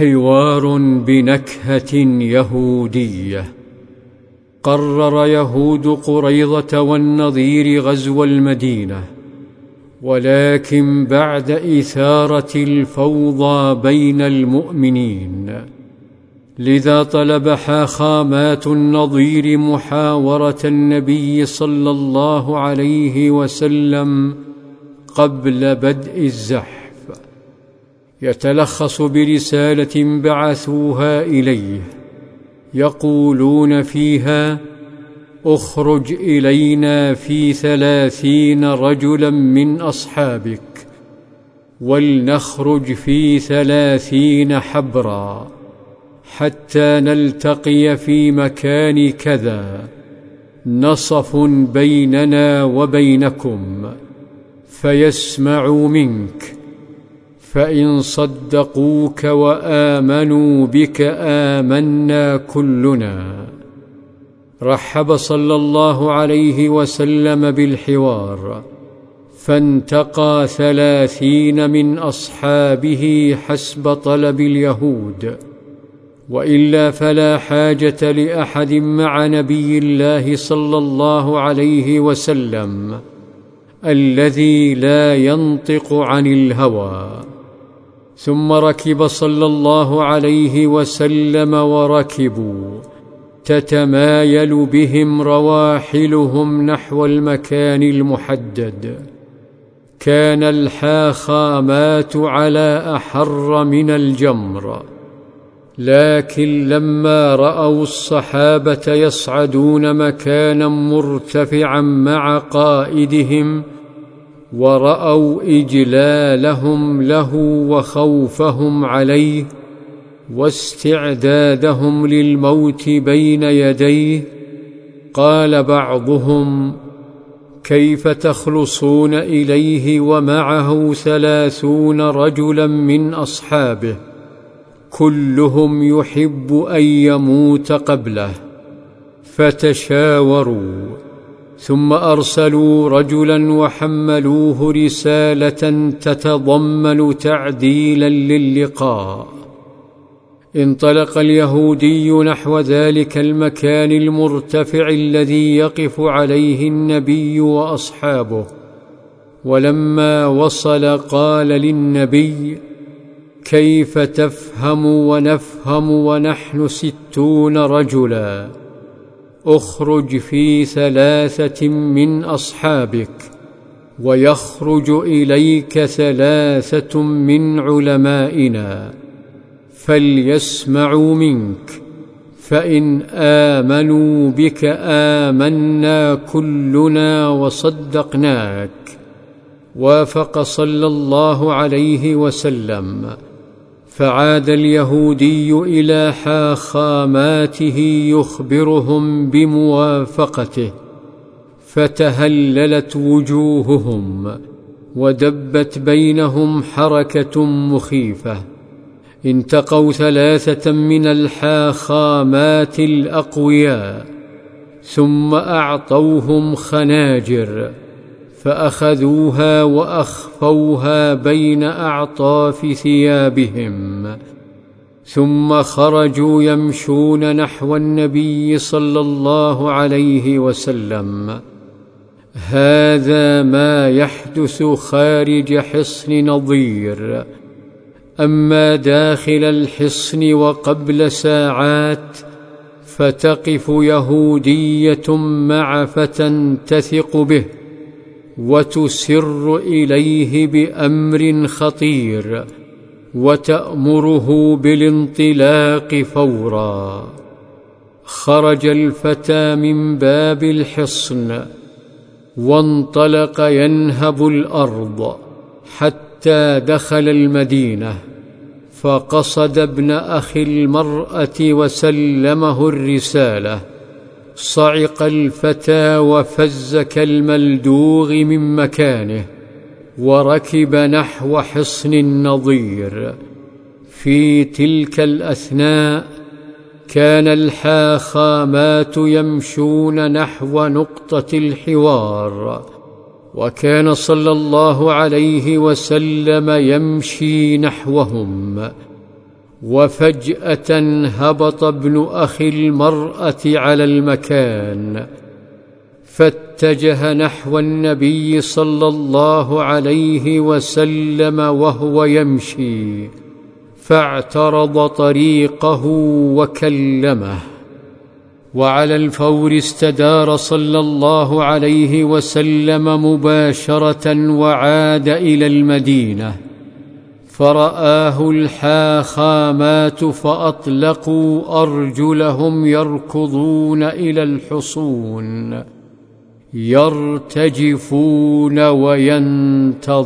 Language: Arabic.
حوار بنكهة يهودية. قرر يهود قريضه والنظير غزو المدينة ولكن بعد إثارة الفوضى بين المؤمنين. لذا طلب حاخامات النظير محاورة النبي صلى الله عليه وسلم قبل بدء الزحف. يتلخص برسالة بعثوها إليه. يقولون فيها اخرج إلينا في ثلاثين رجلا من أصحابك ولنخرج في ثلاثين حبرا حتى نلتقي في مكان كذا. نصف بيننا وبينكم فيسمعوا منك. فإن صدقوك وآمنوا بك آمنا كلنا. رحب صلى الله عليه وسلم بالحوار. فانتقى ثلاثين من أصحابه حسب طلب اليهود. وإلا فلا حاجة لأحد مع نبي الله صلى الله عليه وسلم الذي لا ينطق عن الهوى. ثم ركب صلى الله عليه وسلم وركبوا. تتمايل بهم رواحلهم نحو المكان المحدد. كان الحاخامات على أحر من الجمر. لكن لما رأوا الصحابة يصعدون مكانا مرتفعا مع قائدهم ورأوا إجلالهم له وخوفهم عليه واستعدادهم للموت بين يديه. قال بعضهم كيف تخلصون إليه ومعه ثلاثون رجلا من أصحابه؟ كلهم يحب أن يموت قبله. فتشاوروا. ثم أرسلوا رجلا وحملوه رسالة تتضمن تعديلا للقاء. انطلق اليهودي نحو ذلك المكان المرتفع الذي يقف عليه النبي وأصحابه. ولما وصل قال للنبي كيف تفهم ونفهم ونحن ستون رجلا؟ أخرج في ثلاثة من أصحابك ويخرج إليك ثلاثة من علمائنا فليسمعوا منك فإن آمنوا بك آمنا كلنا وصدقناك وافق صلى الله عليه وسلم. فعاد اليهودي إلى حاخاماته يخبرهم بموافقته فتهللت وجوههم ودبت بينهم حركة مخيفة. انتقوا ثلاثة من الحاخامات الأقوياء ثم أعطوهم خناجر. فأخذوها وأخفوها بين أعطاف ثيابهم ثم خرجوا يمشون نحو النبي صلى الله عليه وسلم. هذا ما يحدث خارج حصن نظير. أما داخل الحصن وقبل ساعات فتقف يهودية مع فتى تثق به. وتسر إليه بأمر خطير وتأمره بالانطلاق فورا. خرج الفتى من باب الحصن وانطلق ينهب الأرض حتى دخل المدينة فقصد ابن أخي المرأة وسلمه الرسالة صعق الفتى وفز كالملدوغ من مكانه وركب نحو حصن النظير. في تلك الأثناء كان الحاخامات يمشون نحو نقطة الحوار وكان صلى الله عليه وسلم يمشي نحوهم. وفجأة هبط ابن أخي المرأة على المكان فاتجه نحو النبي صلى الله عليه وسلم وهو يمشي فاعترض طريقه وكلمه وعلى الفور استدار صلى الله عليه وسلم مباشرة وعاد إلى المدينة. فرآه الحاخامات فأطلقوا أرجلهم يركضون إلى الحصون يرتجفون وينتظرون.